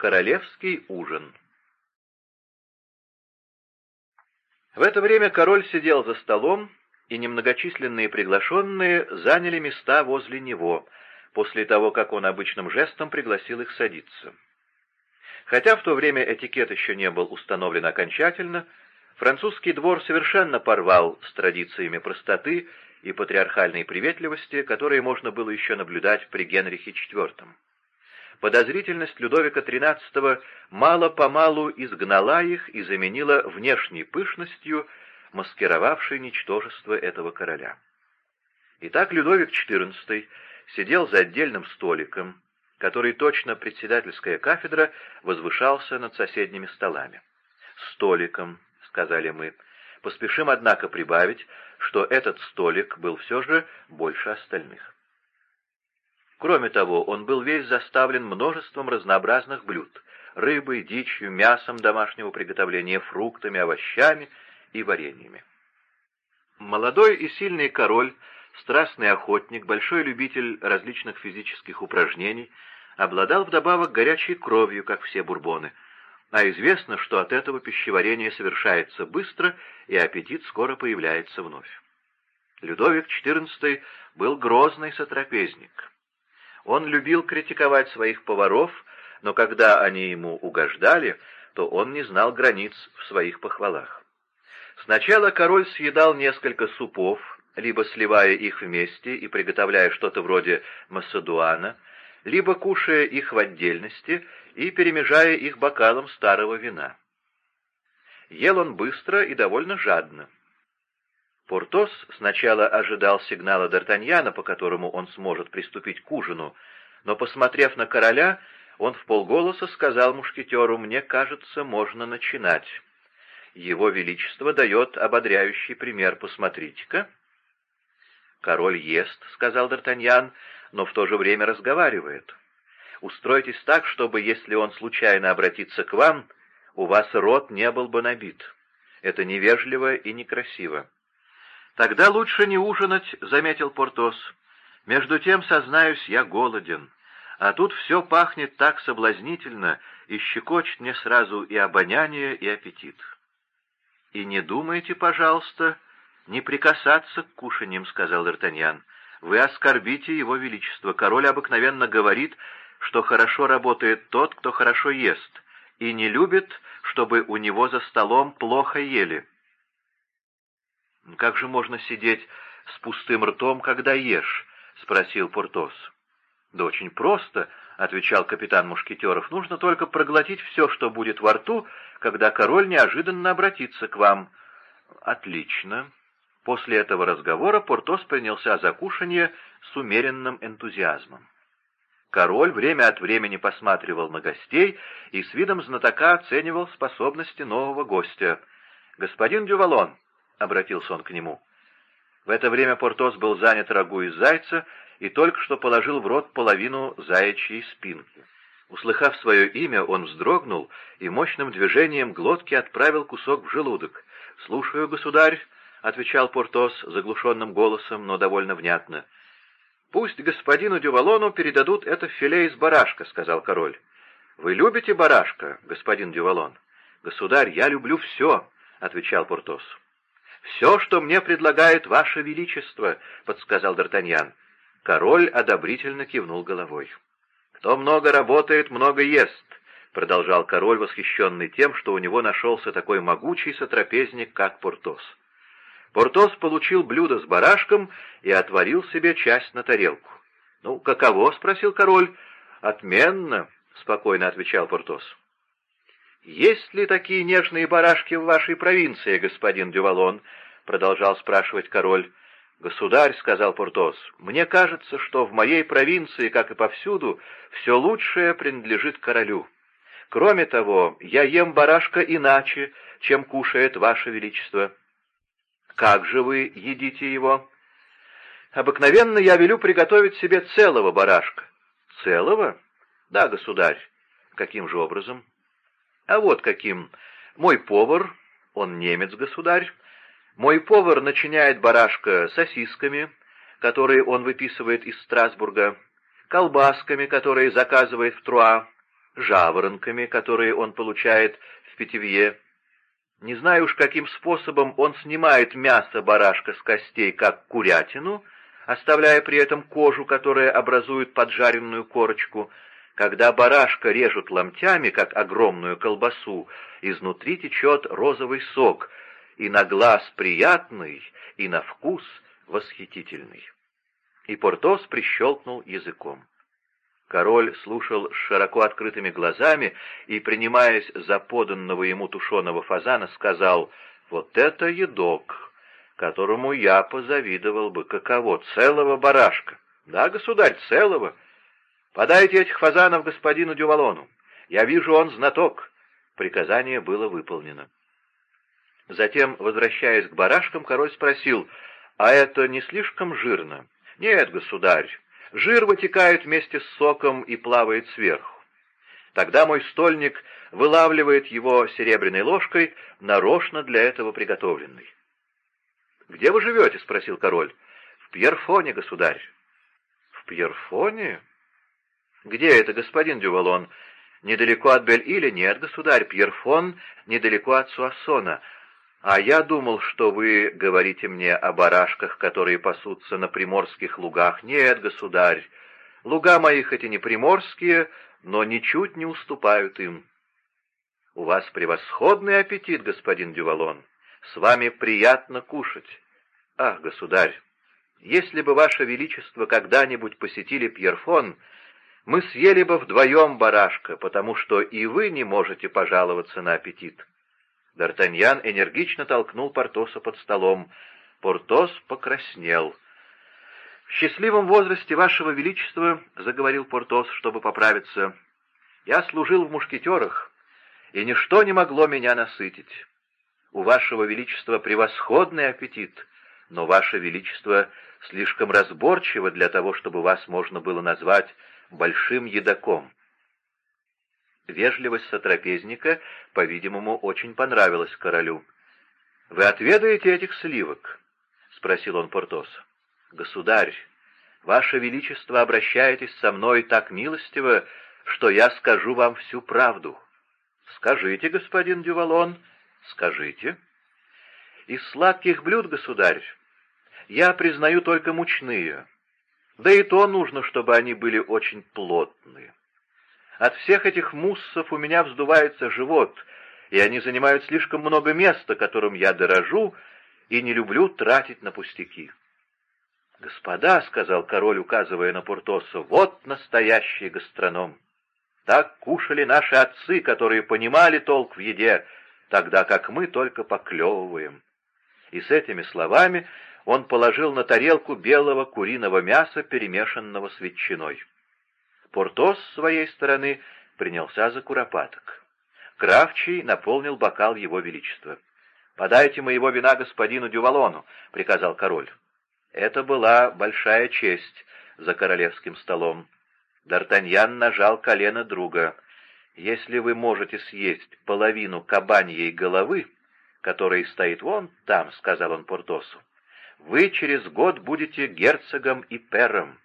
Королевский ужин В это время король сидел за столом, и немногочисленные приглашенные заняли места возле него, после того, как он обычным жестом пригласил их садиться. Хотя в то время этикет еще не был установлен окончательно, французский двор совершенно порвал с традициями простоты и патриархальной приветливости, которые можно было еще наблюдать при Генрихе IV. Подозрительность Людовика XIII мало-помалу изгнала их и заменила внешней пышностью, маскировавшей ничтожество этого короля. Итак, Людовик XIV сидел за отдельным столиком, который точно председательская кафедра возвышался над соседними столами. «Столиком», — сказали мы, — поспешим, однако, прибавить, что этот столик был все же больше остальных. Кроме того, он был весь заставлен множеством разнообразных блюд — рыбой, дичью, мясом домашнего приготовления, фруктами, овощами и вареньями. Молодой и сильный король, страстный охотник, большой любитель различных физических упражнений, обладал вдобавок горячей кровью, как все бурбоны, а известно, что от этого пищеварение совершается быстро, и аппетит скоро появляется вновь. Людовик XIV был грозный сотрапезник. Он любил критиковать своих поваров, но когда они ему угождали, то он не знал границ в своих похвалах. Сначала король съедал несколько супов, либо сливая их вместе и приготовляя что-то вроде массадуана, либо кушая их в отдельности и перемежая их бокалом старого вина. Ел он быстро и довольно жадно. Портос сначала ожидал сигнала Д'Артаньяна, по которому он сможет приступить к ужину, но, посмотрев на короля, он в полголоса сказал мушкетеру, «Мне кажется, можно начинать. Его Величество дает ободряющий пример, посмотрите-ка». «Король ест», — сказал Д'Артаньян, — «но в то же время разговаривает. Устройтесь так, чтобы, если он случайно обратится к вам, у вас рот не был бы набит. Это невежливо и некрасиво. «Тогда лучше не ужинать», — заметил Портос. «Между тем, сознаюсь, я голоден. А тут все пахнет так соблазнительно и щекочет мне сразу и обоняние, и аппетит». «И не думайте, пожалуйста, не прикасаться к кушаньям», — сказал Д'Артаньян. «Вы оскорбите его величество. Король обыкновенно говорит, что хорошо работает тот, кто хорошо ест, и не любит, чтобы у него за столом плохо ели». «Как же можно сидеть с пустым ртом, когда ешь?» — спросил Портос. «Да очень просто», — отвечал капитан Мушкетеров. «Нужно только проглотить все, что будет во рту, когда король неожиданно обратится к вам». «Отлично». После этого разговора Портос принялся за кушанье с умеренным энтузиазмом. Король время от времени посматривал на гостей и с видом знатока оценивал способности нового гостя. «Господин Дювалон», обратился он к нему. В это время Портос был занят рагу из зайца и только что положил в рот половину заячьей спинки. Услыхав свое имя, он вздрогнул и мощным движением глотки отправил кусок в желудок. «Слушаю, государь», — отвечал Портос заглушенным голосом, но довольно внятно. «Пусть господину Дювалону передадут это филе из барашка», — сказал король. «Вы любите барашка, господин Дювалон?» «Государь, я люблю все», — отвечал Портос. «Все, что мне предлагает Ваше Величество», — подсказал Д'Артаньян. Король одобрительно кивнул головой. «Кто много работает, много ест», — продолжал король, восхищенный тем, что у него нашелся такой могучий сотрапезник, как Портос. Портос получил блюдо с барашком и отварил себе часть на тарелку. «Ну, каково?» — спросил король. «Отменно», — спокойно отвечал Портос. «Есть ли такие нежные барашки в вашей провинции, господин Дювалон?» — продолжал спрашивать король. «Государь», — сказал Портос, — «мне кажется, что в моей провинции, как и повсюду, все лучшее принадлежит королю. Кроме того, я ем барашка иначе, чем кушает ваше величество». «Как же вы едите его?» «Обыкновенно я велю приготовить себе целого барашка». «Целого?» «Да, государь». «Каким же образом?» А вот каким. Мой повар, он немец, государь, мой повар начиняет барашка сосисками, которые он выписывает из Страсбурга, колбасками, которые заказывает в Труа, жаворонками, которые он получает в питьевье. Не знаю уж, каким способом он снимает мясо барашка с костей, как курятину, оставляя при этом кожу, которая образует поджаренную корочку. Когда барашка режут ломтями, как огромную колбасу, изнутри течет розовый сок, и на глаз приятный, и на вкус восхитительный. И Портос прищелкнул языком. Король слушал с широко открытыми глазами и, принимаясь за поданного ему тушеного фазана, сказал, «Вот это едок, которому я позавидовал бы. Каково? Целого барашка?» «Да, государь, целого. Подайте этих фазанов господину Дювалону. Я вижу, он знаток». Приказание было выполнено. Затем, возвращаясь к барашкам, король спросил, «А это не слишком жирно?» «Нет, государь, Жир вытекает вместе с соком и плавает сверху. Тогда мой стольник вылавливает его серебряной ложкой, нарочно для этого приготовленной. «Где вы живете?» — спросил король. «В Пьерфоне, государь». «В Пьерфоне?» «Где это, господин Дювалон?» «Недалеко от Бель-Иля?» «Нет, государь, Пьерфон недалеко от Суассона. «А я думал, что вы говорите мне о барашках, которые пасутся на приморских лугах. Нет, государь, луга мои хоть и не приморские, но ничуть не уступают им». «У вас превосходный аппетит, господин Дювалон. С вами приятно кушать». «Ах, государь, если бы ваше величество когда-нибудь посетили Пьерфон, мы съели бы вдвоем барашка, потому что и вы не можете пожаловаться на аппетит». Д'Артаньян энергично толкнул Портоса под столом. Портос покраснел. «В счастливом возрасте, Вашего Величества, — заговорил Портос, чтобы поправиться, — я служил в мушкетерах, и ничто не могло меня насытить. У Вашего Величества превосходный аппетит, но Ваше Величество слишком разборчиво для того, чтобы вас можно было назвать большим едоком. Вежливость сотрапезника, по-видимому, очень понравилась королю. «Вы отведаете этих сливок?» — спросил он Портоса. «Государь, ваше величество обращаетесь со мной так милостиво, что я скажу вам всю правду». «Скажите, господин Дювалон, скажите». «Из сладких блюд, государь, я признаю только мучные, да и то нужно, чтобы они были очень плотные». От всех этих муссов у меня вздувается живот, и они занимают слишком много места, которым я дорожу и не люблю тратить на пустяки. «Господа», — сказал король, указывая на Пуртоса, — «вот настоящий гастроном. Так кушали наши отцы, которые понимали толк в еде, тогда как мы только поклевываем». И с этими словами он положил на тарелку белого куриного мяса, перемешанного с ветчиной. Портос, с своей стороны, принялся за куропаток. Кравчий наполнил бокал его величества. «Подайте моего вина господину Дювалону», — приказал король. Это была большая честь за королевским столом. Д'Артаньян нажал колено друга. «Если вы можете съесть половину кабаньей головы, которая стоит вон там», — сказал он Портосу, — «вы через год будете герцогом и пером.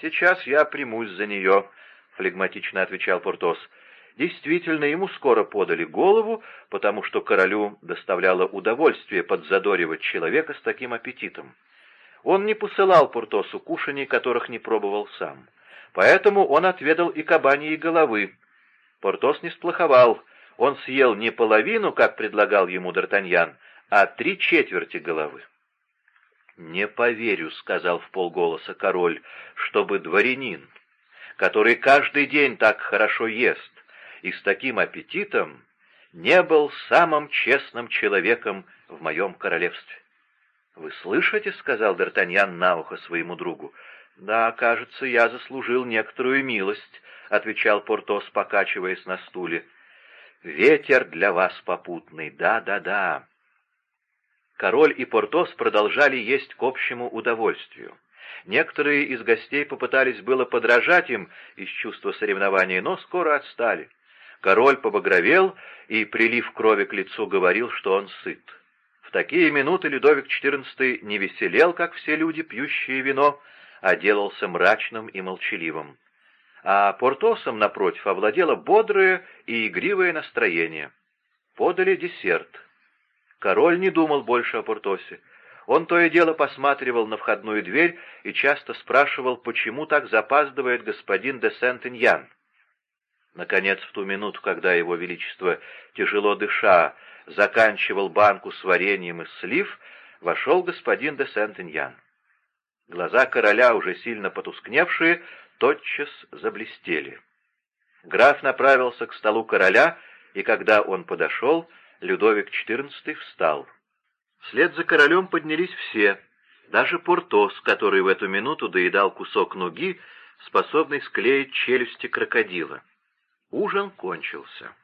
«Сейчас я примусь за нее», — флегматично отвечал Портос. Действительно, ему скоро подали голову, потому что королю доставляло удовольствие подзадоривать человека с таким аппетитом. Он не посылал Портосу кушаний, которых не пробовал сам. Поэтому он отведал и кабаньи головы. Портос не сплоховал. Он съел не половину, как предлагал ему Д'Артаньян, а три четверти головы. «Не поверю», — сказал в полголоса король, — «чтобы дворянин, который каждый день так хорошо ест и с таким аппетитом, не был самым честным человеком в моем королевстве». «Вы слышите?» — сказал Д'Артаньян на ухо своему другу. «Да, кажется, я заслужил некоторую милость», — отвечал Портос, покачиваясь на стуле. «Ветер для вас попутный, да-да-да. Король и Портос продолжали есть к общему удовольствию. Некоторые из гостей попытались было подражать им из чувства соревнования, но скоро отстали. Король побагровел и, прилив крови к лицу, говорил, что он сыт. В такие минуты Людовик XIV не веселел, как все люди, пьющие вино, а делался мрачным и молчаливым. А Портосом, напротив, овладело бодрое и игривое настроение. Подали десерт. Король не думал больше о Портосе. Он то и дело посматривал на входную дверь и часто спрашивал, почему так запаздывает господин де Сент-Иньян. Наконец, в ту минуту, когда его величество, тяжело дыша, заканчивал банку с вареньем из слив, вошел господин де Сент-Иньян. Глаза короля, уже сильно потускневшие, тотчас заблестели. Граф направился к столу короля, и когда он подошел, Людовик XIV встал. Вслед за королем поднялись все, даже Портос, который в эту минуту доедал кусок нуги, способный склеить челюсти крокодила. Ужин кончился.